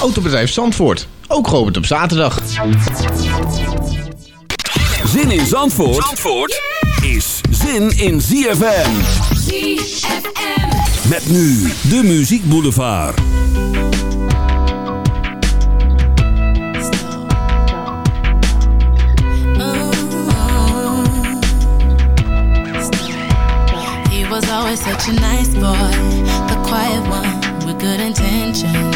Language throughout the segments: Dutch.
Autobedrijf Zandvoort, ook geopend op zaterdag. Zin in Zandvoort, Zandvoort is zin in ZFM. ZFM. Met nu de Muziek Boulevard. He was always such a nice boy, the quiet one with good intentions.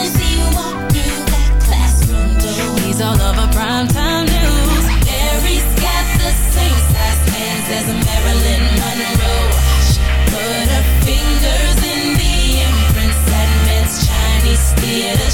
All over primetime news. Mary's got the same size hands as Marilyn Monroe. She put her fingers in the imprints that Men's Chinese theater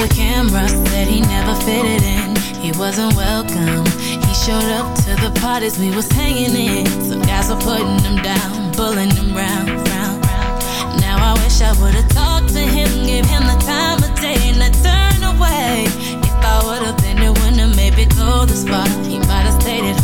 the camera, said he never fitted in. He wasn't welcome. He showed up to the parties we was hanging in. Some guys were putting him down, pulling him round, round, round. Now I wish I would've talked to him, give him the time of day, and I turn away. If I would've been the winner, maybe go the spot. He might've stayed at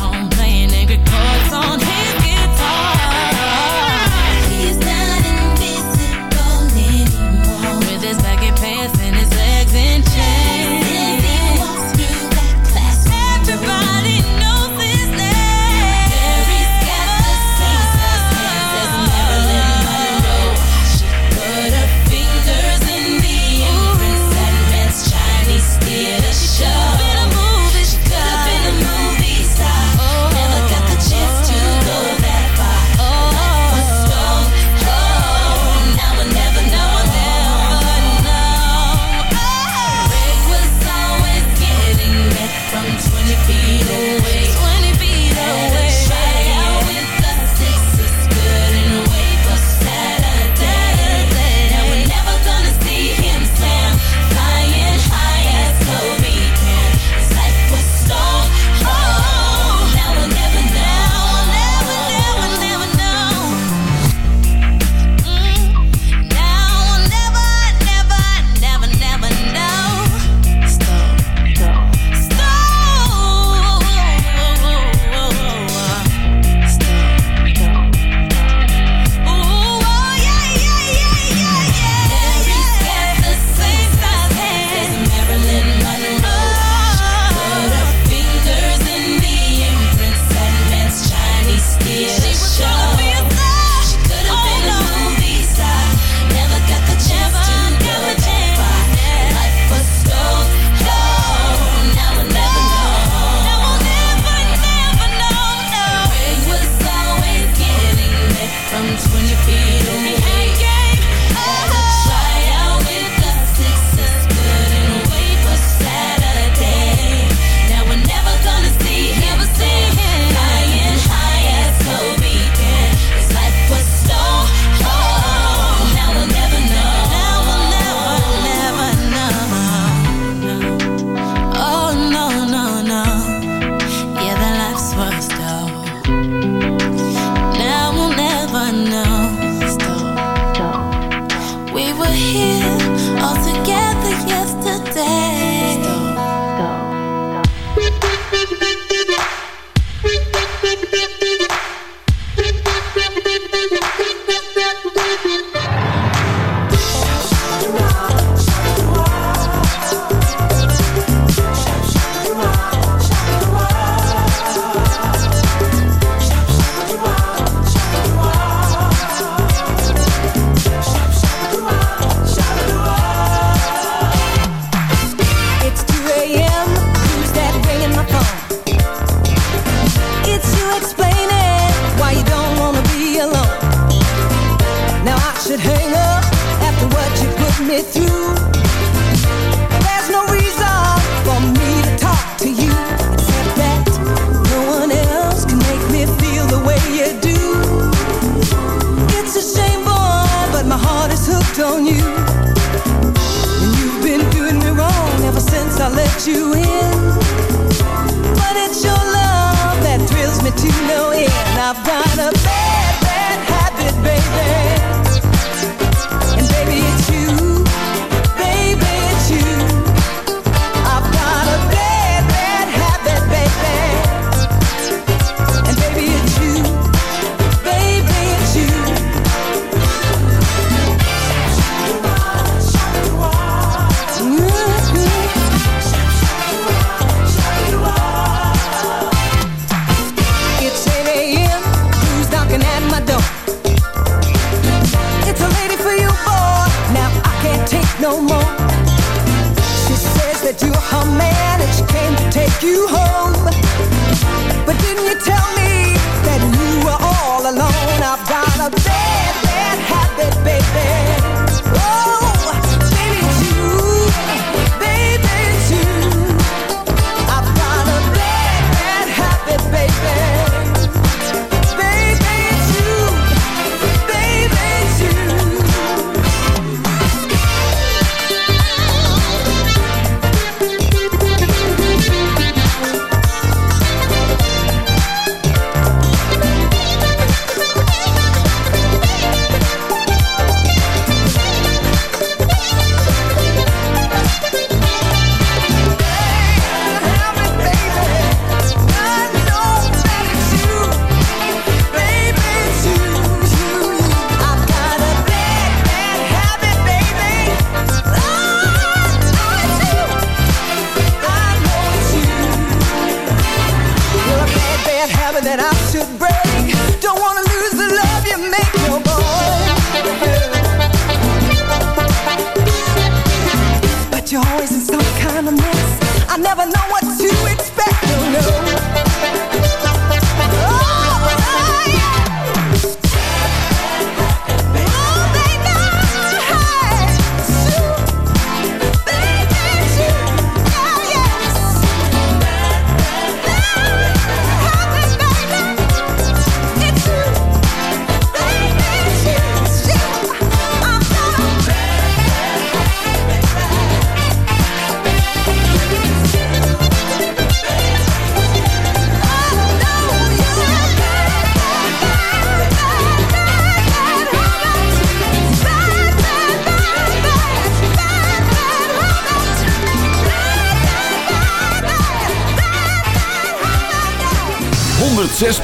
But it's your love that thrills me to no end. I've got a bad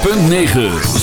106.9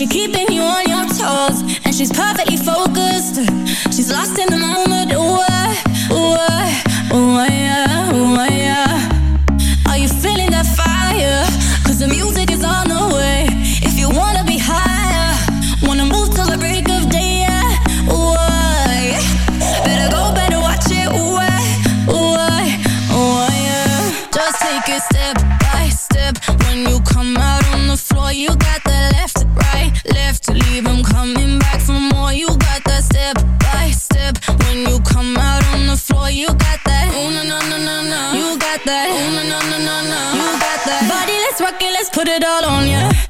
She keeping you on your toes And she's perfectly focused. She's lost in the moment. Ooh, uh, ooh, ooh, yeah, ooh, yeah Are you feeling that fire? Cause the music is on it all on you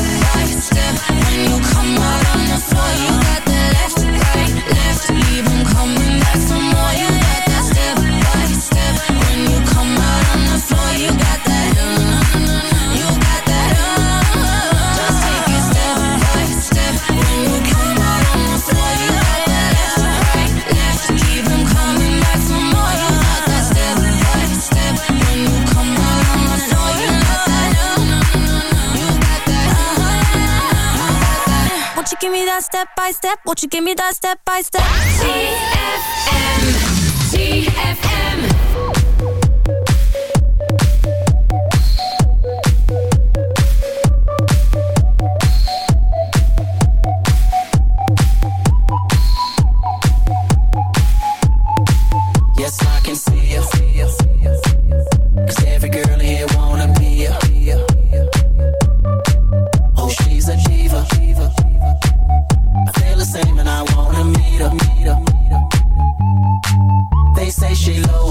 give me that step by step? Won't you give me that step by step? T F M T F M. say she low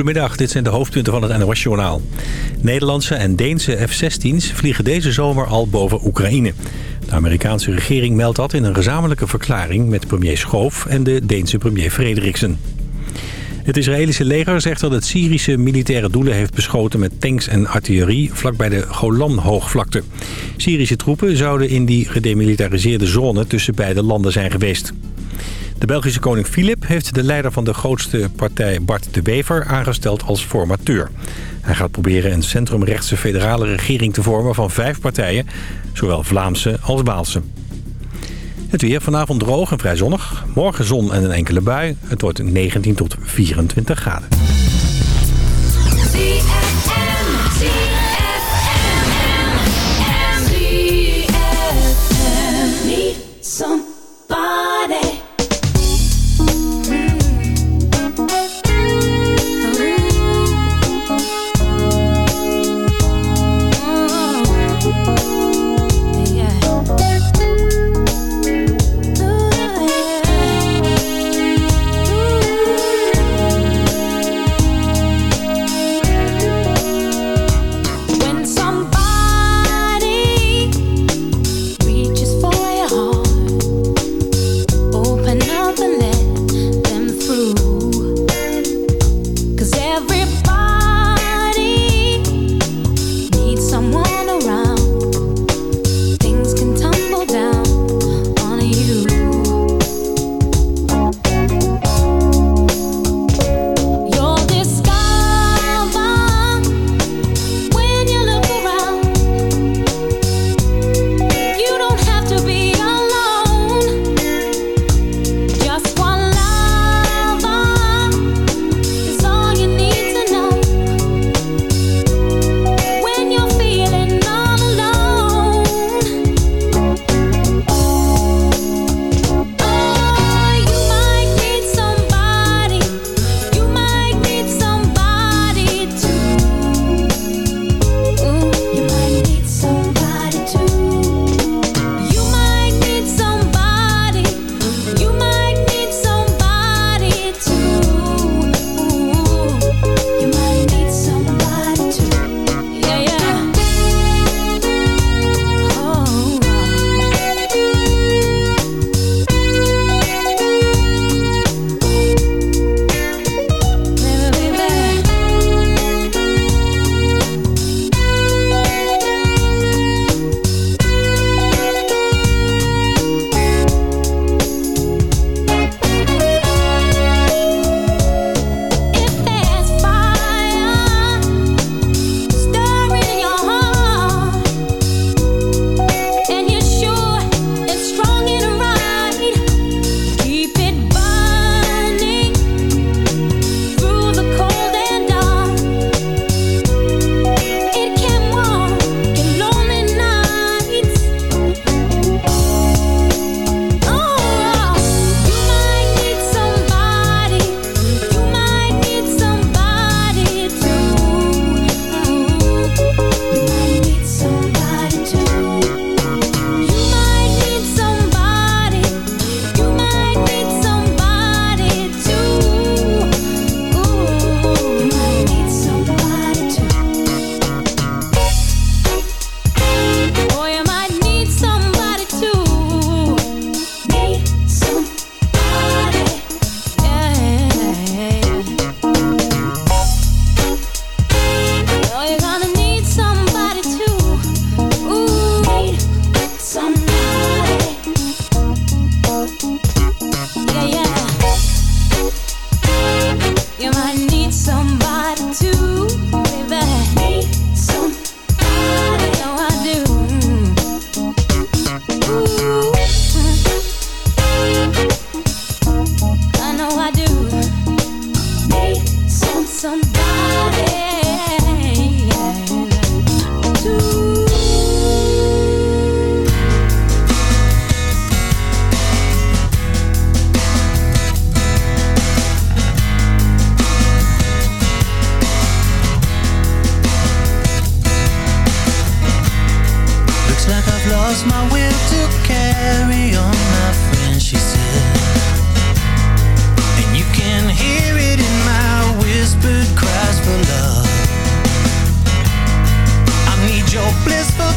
Goedemiddag, dit zijn de hoofdpunten van het NOS-journaal. Nederlandse en Deense F-16's vliegen deze zomer al boven Oekraïne. De Amerikaanse regering meldt dat in een gezamenlijke verklaring... met premier Schoof en de Deense premier Frederiksen. Het Israëlische leger zegt dat het Syrische militaire doelen heeft beschoten met tanks en artillerie vlakbij de Golan-hoogvlakte. Syrische troepen zouden in die gedemilitariseerde zone tussen beide landen zijn geweest. De Belgische koning Filip heeft de leider van de grootste partij Bart de Wever aangesteld als formateur. Hij gaat proberen een centrumrechtse federale regering te vormen van vijf partijen, zowel Vlaamse als Waalse. Het weer vanavond droog en vrij zonnig. Morgen zon en een enkele bui. Het wordt 19 tot 24 graden. blissful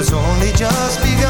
it's only just begun.